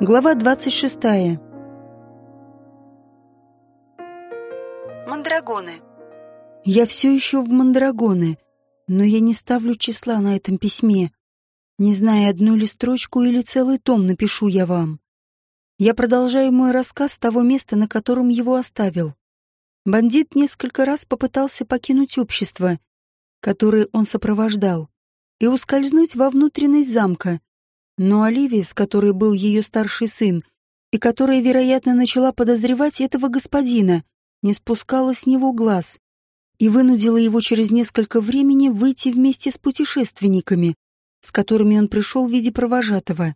Глава 26. Мандрагоны. Я все еще в Мандрагоны, но я не ставлю числа на этом письме. Не зная одну ли строчку или целый том напишу я вам. Я продолжаю мой рассказ с того места, на котором его оставил. Бандит несколько раз попытался покинуть общество, которое он сопровождал, и ускользнуть во внутренность замка, но Оливия, с которой был ее старший сын, и которая, вероятно, начала подозревать этого господина, не спускала с него глаз и вынудила его через несколько времени выйти вместе с путешественниками, с которыми он пришел в виде провожатого.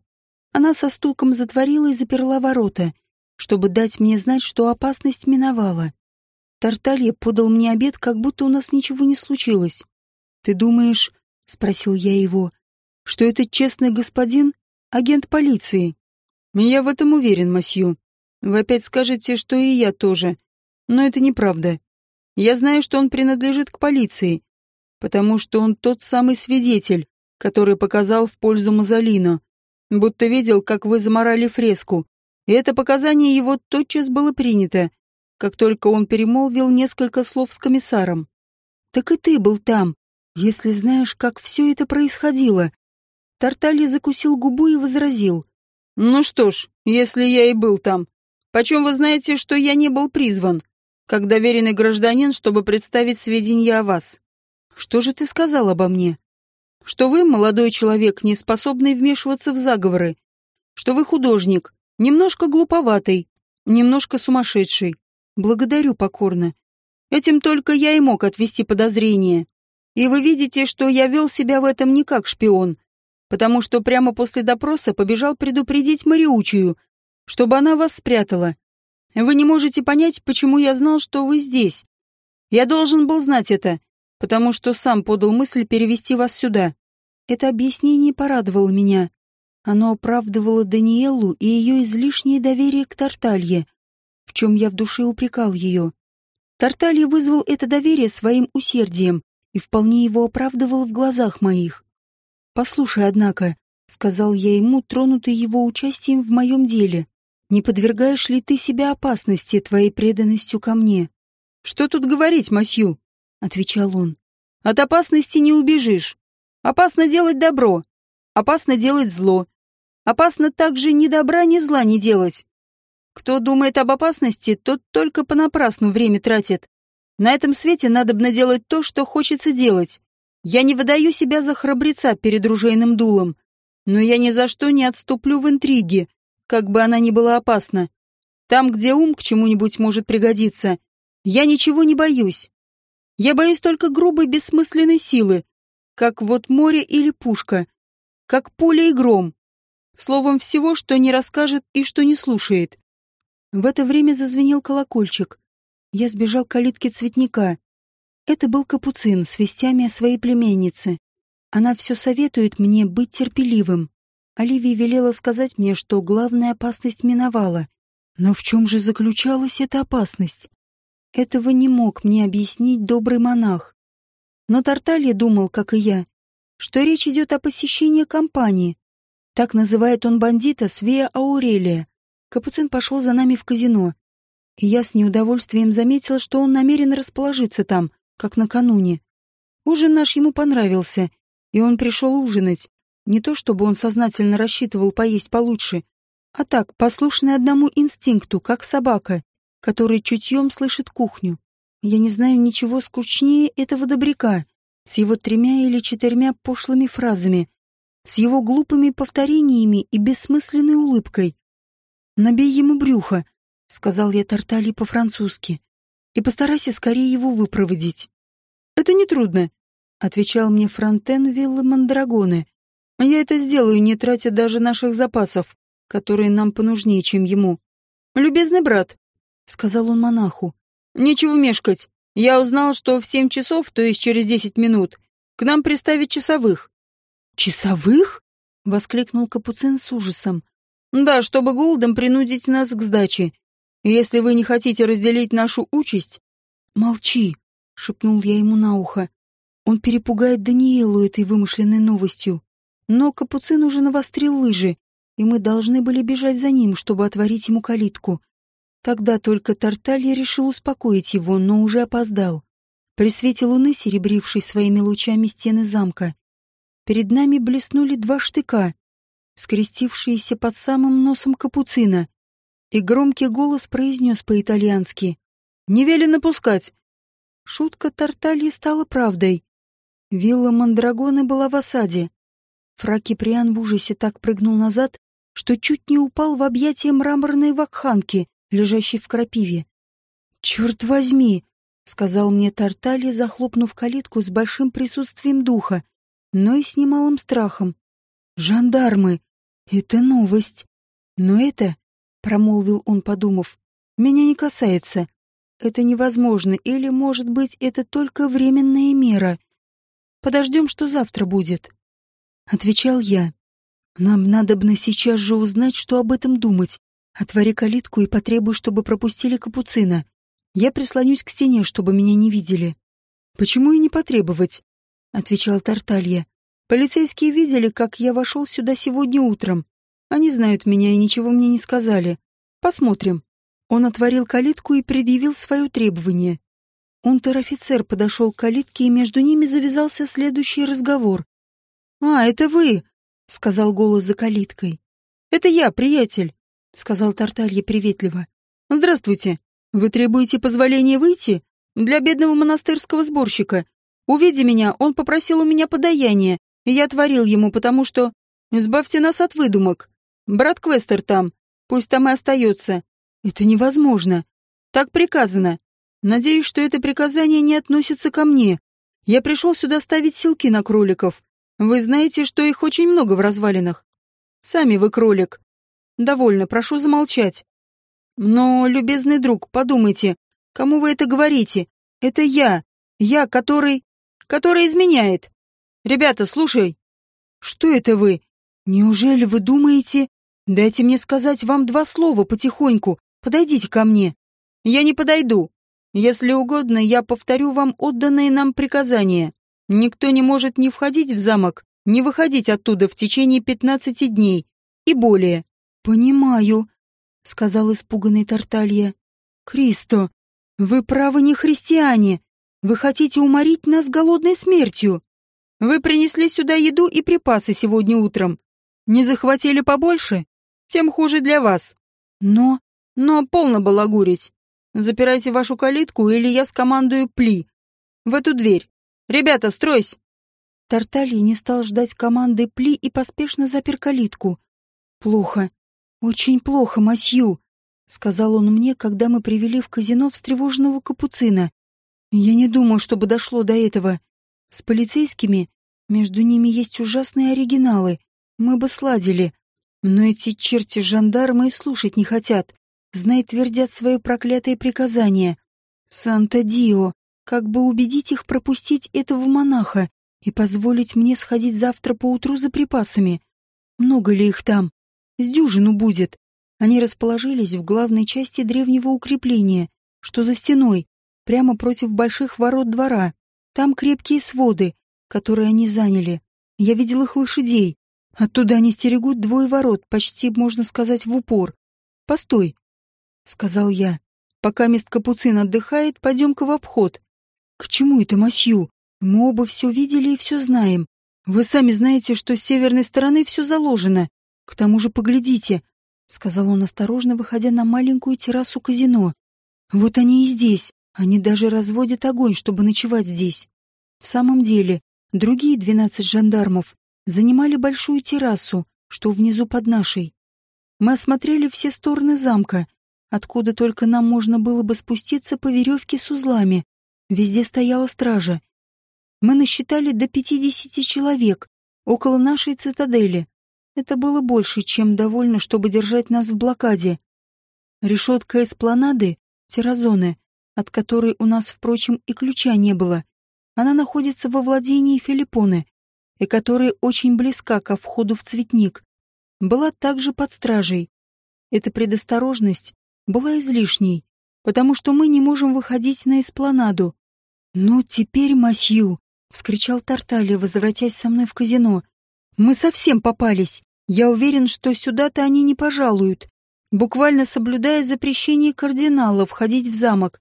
Она со стуком затворила и заперла ворота, чтобы дать мне знать, что опасность миновала. Тарталья подал мне обед, как будто у нас ничего не случилось. «Ты думаешь, — спросил я его, что этот честный господин — агент полиции. Я в этом уверен, масью. Вы опять скажете, что и я тоже. Но это неправда. Я знаю, что он принадлежит к полиции, потому что он тот самый свидетель, который показал в пользу Мазолино, будто видел, как вы заморали фреску. И это показание его тотчас было принято, как только он перемолвил несколько слов с комиссаром. «Так и ты был там, если знаешь, как все это происходило», Тарталья закусил губу и возразил. «Ну что ж, если я и был там, почем вы знаете, что я не был призван, как доверенный гражданин, чтобы представить сведения о вас? Что же ты сказал обо мне? Что вы, молодой человек, не способный вмешиваться в заговоры, что вы художник, немножко глуповатый, немножко сумасшедший. Благодарю покорно. Этим только я и мог отвести подозрение. И вы видите, что я вел себя в этом не как шпион, потому что прямо после допроса побежал предупредить Мариучию, чтобы она вас спрятала. Вы не можете понять, почему я знал, что вы здесь. Я должен был знать это, потому что сам подал мысль перевести вас сюда. Это объяснение порадовало меня. Оно оправдывало Даниэлу и ее излишнее доверие к Тарталье, в чем я в душе упрекал ее. Тарталья вызвал это доверие своим усердием и вполне его оправдывал в глазах моих. «Послушай, однако», — сказал я ему, тронутый его участием в моем деле, «не подвергаешь ли ты себя опасности твоей преданностью ко мне?» «Что тут говорить, Масью?» — отвечал он. «От опасности не убежишь. Опасно делать добро, опасно делать зло. Опасно также ни добра, ни зла не делать. Кто думает об опасности, тот только понапрасну время тратит. На этом свете надо бы наделать то, что хочется делать. Я не выдаю себя за храбреца перед ружейным дулом, но я ни за что не отступлю в интриге, как бы она ни была опасна. Там, где ум к чему-нибудь может пригодиться, я ничего не боюсь. Я боюсь только грубой бессмысленной силы, как вот море или пушка, как пуля и гром. Словом, всего, что не расскажет и что не слушает. В это время зазвенел колокольчик. Я сбежал к калитке цветника. Это был капуцин с вестями о своей племяннице. Она все советует мне быть терпеливым. Оливия велела сказать мне, что главная опасность миновала. Но в чем же заключалась эта опасность? Этого не мог мне объяснить добрый монах. Но Тарталья думал, как и я, что речь идет о посещении компании. Так называет он бандита Свея Аурелия. Капуцин пошел за нами в казино. И я с неудовольствием заметил, что он намерен расположиться там, как накануне. Ужин наш ему понравился, и он пришел ужинать. Не то чтобы он сознательно рассчитывал поесть получше, а так, послушный одному инстинкту, как собака, который чутьем слышит кухню. Я не знаю ничего скучнее этого добряка, с его тремя или четырьмя пошлыми фразами, с его глупыми повторениями и бессмысленной улыбкой. «Набей ему брюхо», — сказал я Тартали по-французски и постарайся скорее его выпроводить. Это нетрудно, отвечал мне Фронтен Виллы Мандрагоны. Я это сделаю, не тратя даже наших запасов, которые нам понужнее, чем ему. Любезный брат, сказал он монаху, нечего мешкать. Я узнал, что в семь часов, то есть через десять минут, к нам приставят часовых. Часовых? воскликнул Капуцин с ужасом. Да, чтобы голодом принудить нас к сдаче. Если вы не хотите разделить нашу участь... Молчи, шепнул я ему на ухо. Он перепугает Даниэлу этой вымышленной новостью. Но Капуцин уже навострил лыжи, и мы должны были бежать за ним, чтобы отворить ему калитку. Тогда только Тарталья решил успокоить его, но уже опоздал. При свете луны, серебрившей своими лучами стены замка, перед нами блеснули два штыка, скрестившиеся под самым носом капуцина, и громкий голос произнес по-итальянски «Не велено пускать!» Шутка Тартальи стала правдой. Вилла Мандрагоны была в осаде. Фракиприан в ужасе так прыгнул назад, что чуть не упал в объятия мраморной вакханки, лежащей в крапиве. «Черт возьми!» — сказал мне Тарталья, захлопнув калитку с большим присутствием духа, но и с немалым страхом. «Жандармы! Это новость! Но это, — промолвил он, подумав, — меня не касается. Это невозможно, или, может быть, это только временная мера. Подождем, что завтра будет». Отвечал я. «Нам надобно сейчас же узнать, что об этом думать. Отвори калитку и потребуй, чтобы пропустили капуцина. Я прислонюсь к стене, чтобы меня не видели». «Почему и не потребовать?» — отвечал Тарталья. «Полицейские видели, как я вошел сюда сегодня утром. Они знают меня и ничего мне не сказали. Посмотрим». Он отворил калитку и предъявил свое требование. Унтер-офицер подошел к калитке, и между ними завязался следующий разговор. «А, это вы!» — сказал голос за калиткой. «Это я, приятель!» — сказал Тарталья приветливо. «Здравствуйте. Вы требуете позволения выйти? Для бедного монастырского сборщика. Увидя меня, он попросил у меня подаяния, и я отворил ему, потому что... Избавьте нас от выдумок. Брат Квестер там. Пусть там и остается. Это невозможно. Так приказано. Надеюсь, что это приказание не относится ко мне. Я пришел сюда ставить силки на кроликов. Вы знаете, что их очень много в развалинах. Сами вы кролик. Довольно, прошу замолчать. Но, любезный друг, подумайте, кому вы это говорите? Это я. Я, который... который изменяет. Ребята, слушай. Что это вы? Неужели вы думаете... Дайте мне сказать вам два слова потихоньку. Подойдите ко мне. Я не подойду. Если угодно, я повторю вам отданные нам приказания. Никто не может ни входить в замок, ни выходить оттуда в течение пятнадцати дней и более. Понимаю, сказал испуганный Тарталья. Кристо, вы правы не христиане. Вы хотите уморить нас голодной смертью. Вы принесли сюда еду и припасы сегодня утром. Не захватили побольше? Тем хуже для вас. Но, но полно балагурить. Запирайте вашу калитку, или я скомандую пли. В эту дверь. «Ребята, стройсь!» Тарталья не стал ждать команды Пли и поспешно запер калитку. «Плохо. Очень плохо, Масью», — сказал он мне, когда мы привели в казино встревоженного капуцина. «Я не думал, чтобы дошло до этого. С полицейскими между ними есть ужасные оригиналы. Мы бы сладили. Но эти черти жандармы и слушать не хотят. Знай, твердят свое проклятое приказание. Санта-Дио, как бы убедить их пропустить этого монаха и позволить мне сходить завтра поутру за припасами. Много ли их там? С дюжину будет. Они расположились в главной части древнего укрепления, что за стеной, прямо против больших ворот двора. Там крепкие своды, которые они заняли. Я видел их лошадей. Оттуда они стерегут двое ворот, почти, можно сказать, в упор. «Постой», — сказал я. «Пока мест Капуцин отдыхает, пойдем-ка в обход. «К чему это, Масью? Мы оба все видели и все знаем. Вы сами знаете, что с северной стороны все заложено. К тому же поглядите», — сказал он осторожно, выходя на маленькую террасу казино. «Вот они и здесь. Они даже разводят огонь, чтобы ночевать здесь. В самом деле, другие двенадцать жандармов занимали большую террасу, что внизу под нашей. Мы осмотрели все стороны замка, откуда только нам можно было бы спуститься по веревке с узлами, Везде стояла стража. Мы насчитали до пятидесяти человек около нашей цитадели. Это было больше, чем довольно, чтобы держать нас в блокаде. Решетка эспланады, терразоны, от которой у нас, впрочем, и ключа не было, она находится во владении Филиппоны, и которая очень близка ко входу в цветник, была также под стражей. Эта предосторожность была излишней, потому что мы не можем выходить на эспланаду, «Ну, теперь, масью!» — вскричал Тарталья, возвратясь со мной в казино. «Мы совсем попались. Я уверен, что сюда-то они не пожалуют, буквально соблюдая запрещение кардинала входить в замок.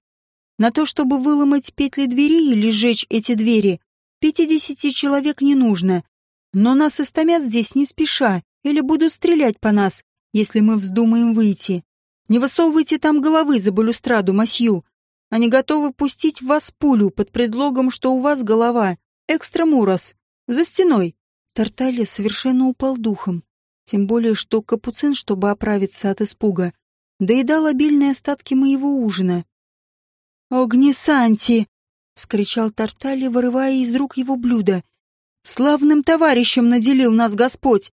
На то, чтобы выломать петли двери или сжечь эти двери, пятидесяти человек не нужно. Но нас истомят здесь не спеша или будут стрелять по нас, если мы вздумаем выйти. Не высовывайте там головы за балюстраду, масью. Они готовы пустить в вас пулю под предлогом, что у вас голова. Экстрамурос. За стеной. Тарталья совершенно упал духом. Тем более, что капуцин, чтобы оправиться от испуга, доедал обильные остатки моего ужина. «Огнесанти!» — вскричал Тарталья, вырывая из рук его блюдо. «Славным товарищем наделил нас Господь!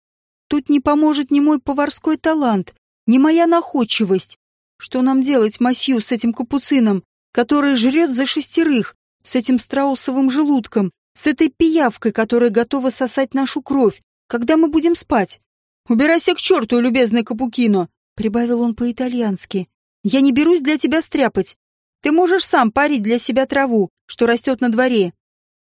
Тут не поможет ни мой поварской талант, ни моя находчивость. Что нам делать, Масью, с этим капуцином, который жрет за шестерых, с этим страусовым желудком, с этой пиявкой, которая готова сосать нашу кровь, когда мы будем спать? Убирайся к черту, любезный Капукино, прибавил он по-итальянски. Я не берусь для тебя стряпать. Ты можешь сам парить для себя траву, что растет на дворе.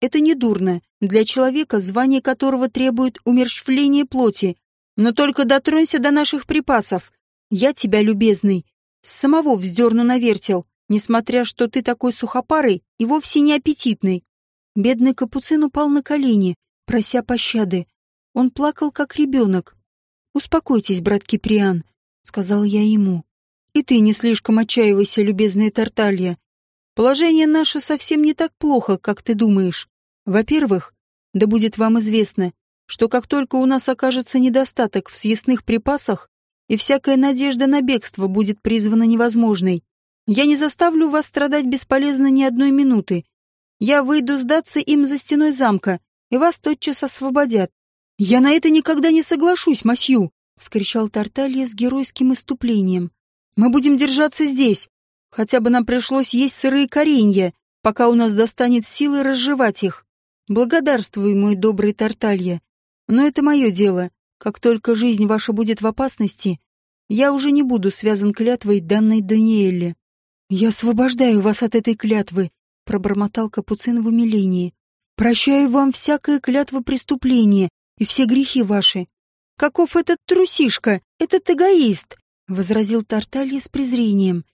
Это не дурно для человека, звание которого требует умерщвления плоти. Но только дотронься до наших припасов. Я тебя, любезный, самого вздерну на вертел, несмотря что ты такой сухопарый и вовсе не аппетитный. Бедный капуцин упал на колени, прося пощады. Он плакал, как ребенок. «Успокойтесь, брат Киприан», — сказал я ему. «И ты не слишком отчаивайся, любезная Тарталья. Положение наше совсем не так плохо, как ты думаешь. Во-первых, да будет вам известно, что как только у нас окажется недостаток в съестных припасах, и всякая надежда на бегство будет призвана невозможной, я не заставлю вас страдать бесполезно ни одной минуты, я выйду сдаться им за стеной замка, и вас тотчас освободят. Я на это никогда не соглашусь, Масью, вскричал Тарталья с геройским иступлением. Мы будем держаться здесь. Хотя бы нам пришлось есть сырые коренья, пока у нас достанет силы разжевать их. Благодарствуй, мой добрый Тарталья. Но это мое дело. Как только жизнь ваша будет в опасности, я уже не буду связан клятвой, данной Даниэле. Я освобождаю вас от этой клятвы, пробормотал Капуцин в умилении. «Прощаю вам всякое клятво преступления и все грехи ваши. Каков этот трусишка, этот эгоист!» — возразил Тарталья с презрением.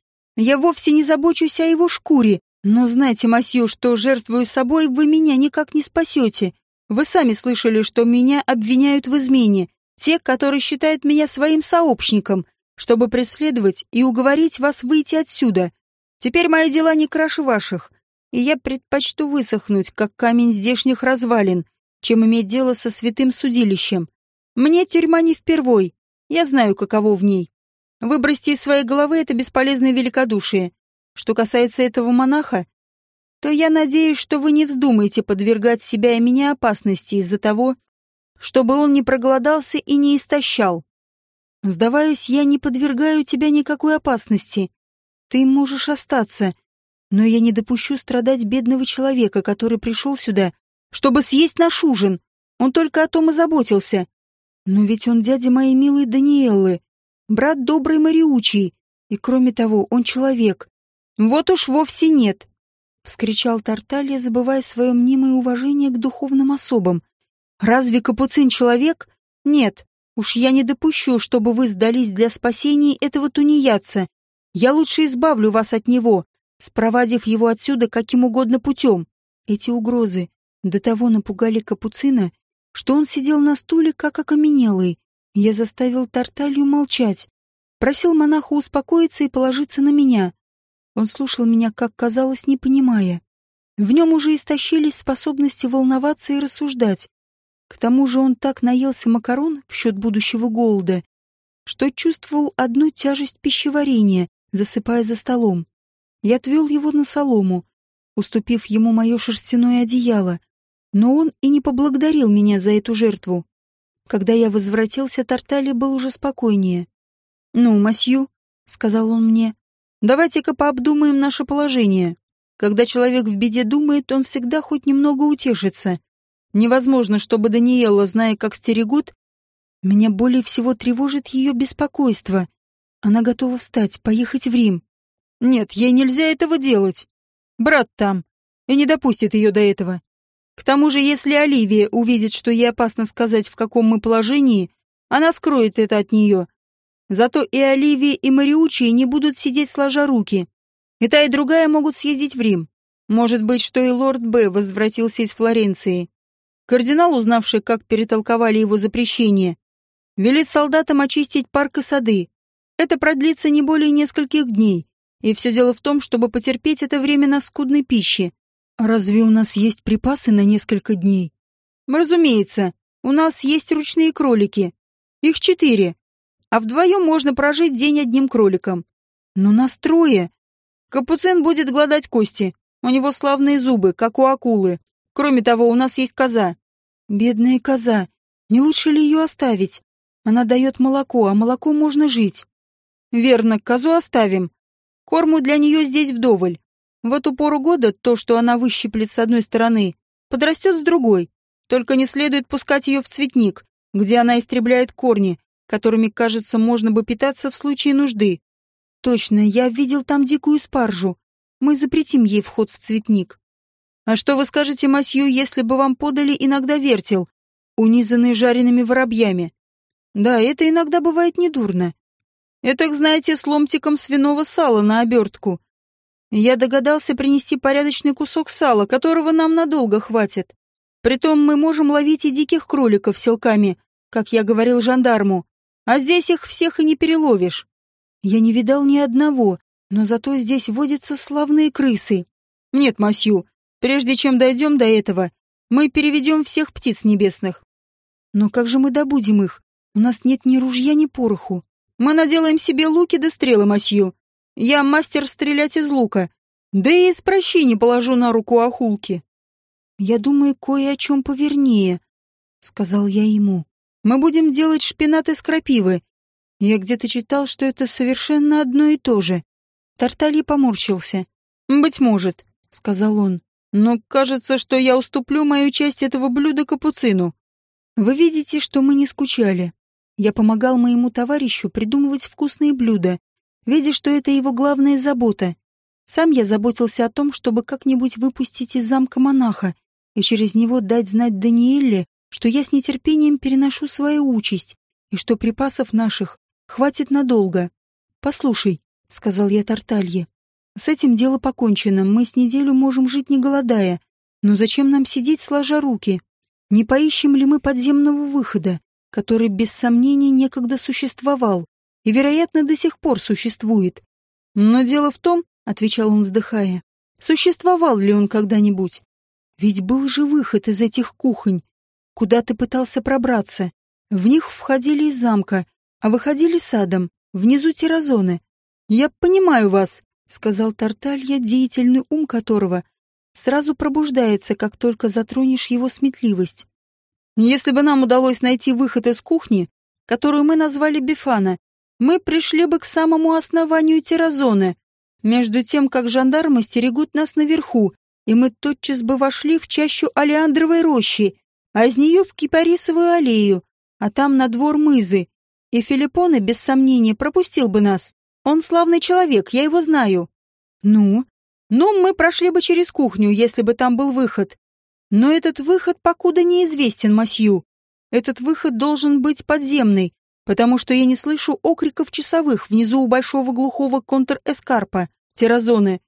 «Я вовсе не забочусь о его шкуре, но знайте, Масью, что, жертвую собой, вы меня никак не спасете. Вы сами слышали, что меня обвиняют в измене, те, которые считают меня своим сообщником, чтобы преследовать и уговорить вас выйти отсюда. Теперь мои дела не краше ваших и я предпочту высохнуть, как камень здешних развалин, чем иметь дело со святым судилищем. Мне тюрьма не впервой, я знаю, каково в ней. Выбросьте из своей головы это бесполезное великодушие. Что касается этого монаха, то я надеюсь, что вы не вздумаете подвергать себя и меня опасности из-за того, чтобы он не проголодался и не истощал. Сдаваясь, я не подвергаю тебя никакой опасности. Ты можешь остаться, но я не допущу страдать бедного человека, который пришел сюда, чтобы съесть наш ужин. Он только о том и заботился. Но ведь он дядя моей милой Даниэллы, брат доброй Мариучи, и кроме того, он человек. Вот уж вовсе нет, — вскричал Тарталья, забывая свое мнимое уважение к духовным особам. Разве капуцин человек? Нет, уж я не допущу, чтобы вы сдались для спасения этого тунеядца. Я лучше избавлю вас от него, спровадив его отсюда каким угодно путем. Эти угрозы до того напугали Капуцина, что он сидел на стуле, как окаменелый. Я заставил Тарталью молчать, просил монаха успокоиться и положиться на меня. Он слушал меня, как казалось, не понимая. В нем уже истощились способности волноваться и рассуждать. К тому же он так наелся макарон в счет будущего голода, что чувствовал одну тяжесть пищеварения, засыпая за столом. Я отвел его на солому, уступив ему мое шерстяное одеяло, но он и не поблагодарил меня за эту жертву. Когда я возвратился, Тартали был уже спокойнее. «Ну, Масью», — сказал он мне, — «давайте-ка пообдумаем наше положение. Когда человек в беде думает, он всегда хоть немного утешится. Невозможно, чтобы Даниэла, зная, как стерегут, меня более всего тревожит ее беспокойство. Она готова встать, поехать в Рим. Нет, ей нельзя этого делать. Брат там, и не допустит ее до этого. К тому же, если Оливия увидит, что ей опасно сказать, в каком мы положении, Она скроет это от нее. Зато и Оливия, и Мариучи не будут сидеть сложа руки. И та, и другая могут съездить в Рим. Может быть, что и лорд Б. возвратился из Флоренции. Кардинал, узнавший, как перетолковали его запрещение, велит солдатам очистить парк и сады. Это продлится не более нескольких дней. И все дело в том, чтобы потерпеть это время на скудной пище. Разве у нас есть припасы на несколько дней? Разумеется, у нас есть ручные кролики. Их четыре. А вдвоем можно прожить день одним кроликом. Но нас трое. Капуцин будет гладать кости. У него славные зубы, как у акулы. Кроме того, у нас есть коза. Бедная коза. Не лучше ли ее оставить? Она дает молоко, а молоко можно жить. Верно, козу оставим. Корму для нее здесь вдоволь. В эту пору года то, что она выщиплет с одной стороны, подрастет с другой. Только не следует пускать ее в цветник, где она истребляет корни, которыми, кажется, можно бы питаться в случае нужды. Точно, я видел там дикую спаржу. Мы запретим ей вход в цветник. А что вы скажете, Масью, если бы вам подали иногда вертел, унизанный жареными воробьями? Да, это иногда бывает недурно. Это, знаете, с ломтиком свиного сала на обертку. Я догадался принести порядочный кусок сала, которого нам надолго хватит. Притом мы можем ловить и диких кроликов селками, как я говорил жандарму, а здесь их всех и не переловишь. Я не видал ни одного, но зато здесь водятся славные крысы. Нет, Масью, прежде чем дойдем до этого, мы переведем всех птиц небесных. Но как же мы добудем их? У нас нет ни ружья, ни пороху. Мы наделаем себе луки да стрелы, Масью. Я мастер стрелять из лука, да и из прощи не положу на руку охулки. «Я думаю, кое о чем повернее», — сказал я ему. «Мы будем делать шпинат из крапивы. Я где-то читал, что это совершенно одно и то же». Тарталья поморщился. «Быть может», — сказал он. «Но кажется, что я уступлю мою часть этого блюда капуцину. Вы видите, что мы не скучали. Я помогал моему товарищу придумывать вкусные блюда, видя, что это его главная забота. Сам я заботился о том, чтобы как-нибудь выпустить из замка монаха и через него дать знать Даниэле, что я с нетерпением переношу свою участь и что припасов наших хватит надолго. «Послушай», — сказал я Тарталье, — «с этим дело покончено, мы с неделю можем жить не голодая, но зачем нам сидеть сложа руки? Не поищем ли мы подземного выхода, который без сомнения некогда существовал и, вероятно, до сих пор существует? Но дело в том, — отвечал он, вздыхая, — существовал ли он когда-нибудь? Ведь был же выход из этих кухонь. Куда ты пытался пробраться? В них входили из замка, а выходили садом, внизу терразоны. «Я понимаю вас», — сказал Тарталья, деятельный ум которого сразу пробуждается, как только затронешь его сметливость. «Если бы нам удалось найти выход из кухни, которую мы назвали Бифана, мы пришли бы к самому основанию терразоны, между тем, как жандармы стерегут нас наверху, и мы тотчас бы вошли в чащу Алиандровой рощи, а из нее в Кипарисовую аллею, а там на двор мызы. И Филиппоне, без сомнения, пропустил бы нас. Он славный человек, я его знаю. Ну? Ну, мы прошли бы через кухню, если бы там был выход. Но этот выход покуда неизвестен Масью. Этот выход должен быть подземный, потому что я не слышу окриков часовых внизу у большого глухого контр-эскарпа, террозоны,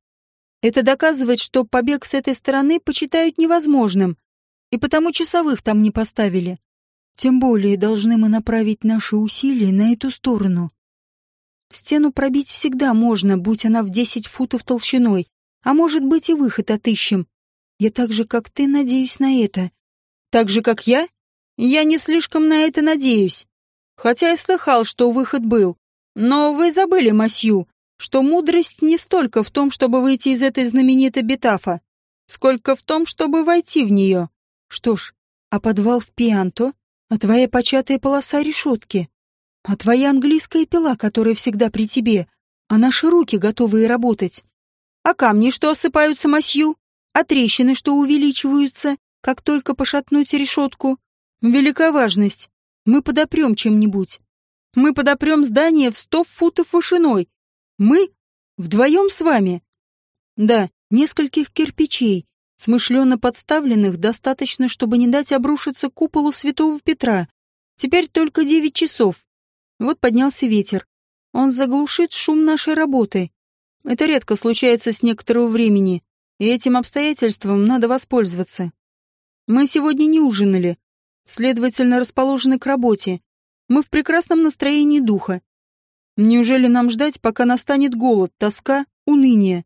это доказывает, что побег с этой стороны почитают невозможным, и потому часовых там не поставили. Тем более должны мы направить наши усилия на эту сторону. Стену пробить всегда можно, будь она в десять футов толщиной, а может быть и выход отыщем. Я так же, как ты, надеюсь на это. Так же, как я? Я не слишком на это надеюсь. Хотя я слыхал, что выход был. Но вы забыли, Масью, что мудрость не столько в том, чтобы выйти из этой знаменитой бетафа, сколько в том, чтобы войти в нее. Что ж, а подвал в Пианто, а твоя початая полоса решетки, а твоя английская пила, которая всегда при тебе, а наши руки, готовые работать, а камни, что осыпаются масью, а трещины, что увеличиваются, как только пошатнуть решетку. Велика важность. Мы подопрем чем-нибудь. Мы подопрем здание в сто футов вышиной, мы? Вдвоем с вами? Да, нескольких кирпичей, смышленно подставленных, достаточно, чтобы не дать обрушиться куполу святого Петра. Теперь только девять часов. Вот поднялся ветер. Он заглушит шум нашей работы. Это редко случается с некоторого времени, и этим обстоятельством надо воспользоваться. Мы сегодня не ужинали, следовательно, расположены к работе. Мы в прекрасном настроении духа. Неужели нам ждать, пока настанет голод, тоска, уныние?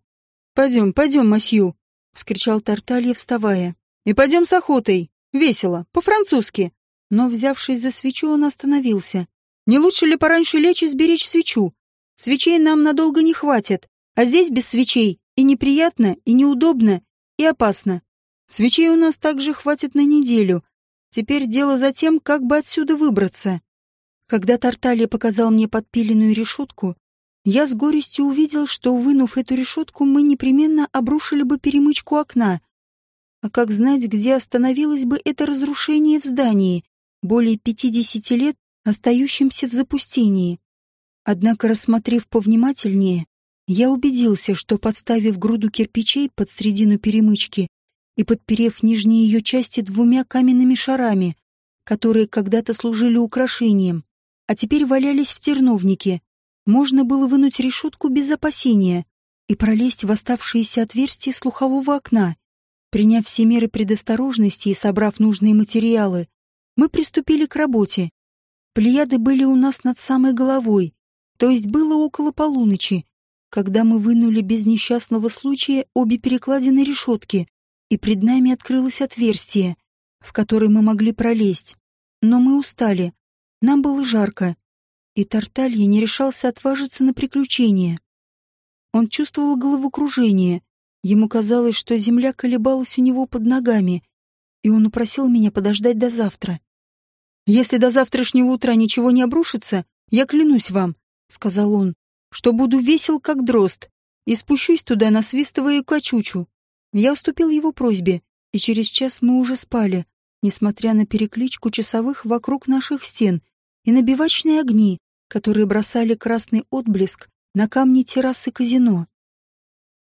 Пойдем, пойдем, масью, — вскричал Тарталья, вставая. И пойдем с охотой. Весело, по-французски. Но, взявшись за свечу, он остановился. Не лучше ли пораньше лечь и сберечь свечу? Свечей нам надолго не хватит, а здесь без свечей и неприятно, и неудобно, и опасно. Свечей у нас также хватит на неделю. Теперь дело за тем, как бы отсюда выбраться. Когда Тарталья показал мне подпиленную решетку, я с горестью увидел, что, вынув эту решетку, мы непременно обрушили бы перемычку окна. А как знать, где остановилось бы это разрушение в здании, более пятидесяти лет остающемся в запустении? Однако, рассмотрев повнимательнее, я убедился, что, подставив груду кирпичей под средину перемычки и подперев нижние ее части двумя каменными шарами, которые когда-то служили украшением, а теперь валялись в терновнике, можно было вынуть решетку без опасения и пролезть в оставшиеся отверстия слухового окна. Приняв все меры предосторожности и собрав нужные материалы, мы приступили к работе. Плеяды были у нас над самой головой, то есть было около полуночи, когда мы вынули без несчастного случая обе перекладины решетки, и пред нами открылось отверстие, в которое мы могли пролезть. Но мы устали, нам было жарко, и Тарталья не решался отважиться на приключения. Он чувствовал головокружение, ему казалось, что земля колебалась у него под ногами, и он упросил меня подождать до завтра. «Если до завтрашнего утра ничего не обрушится, я клянусь вам», — сказал он, что буду весел, как дрозд, и спущусь туда, насвистывая качучу. Я уступил его просьбе, и через час мы уже спали, несмотря на перекличку часовых вокруг наших стен и на бивачные огни, которые бросали красный отблеск на камни террасы казино.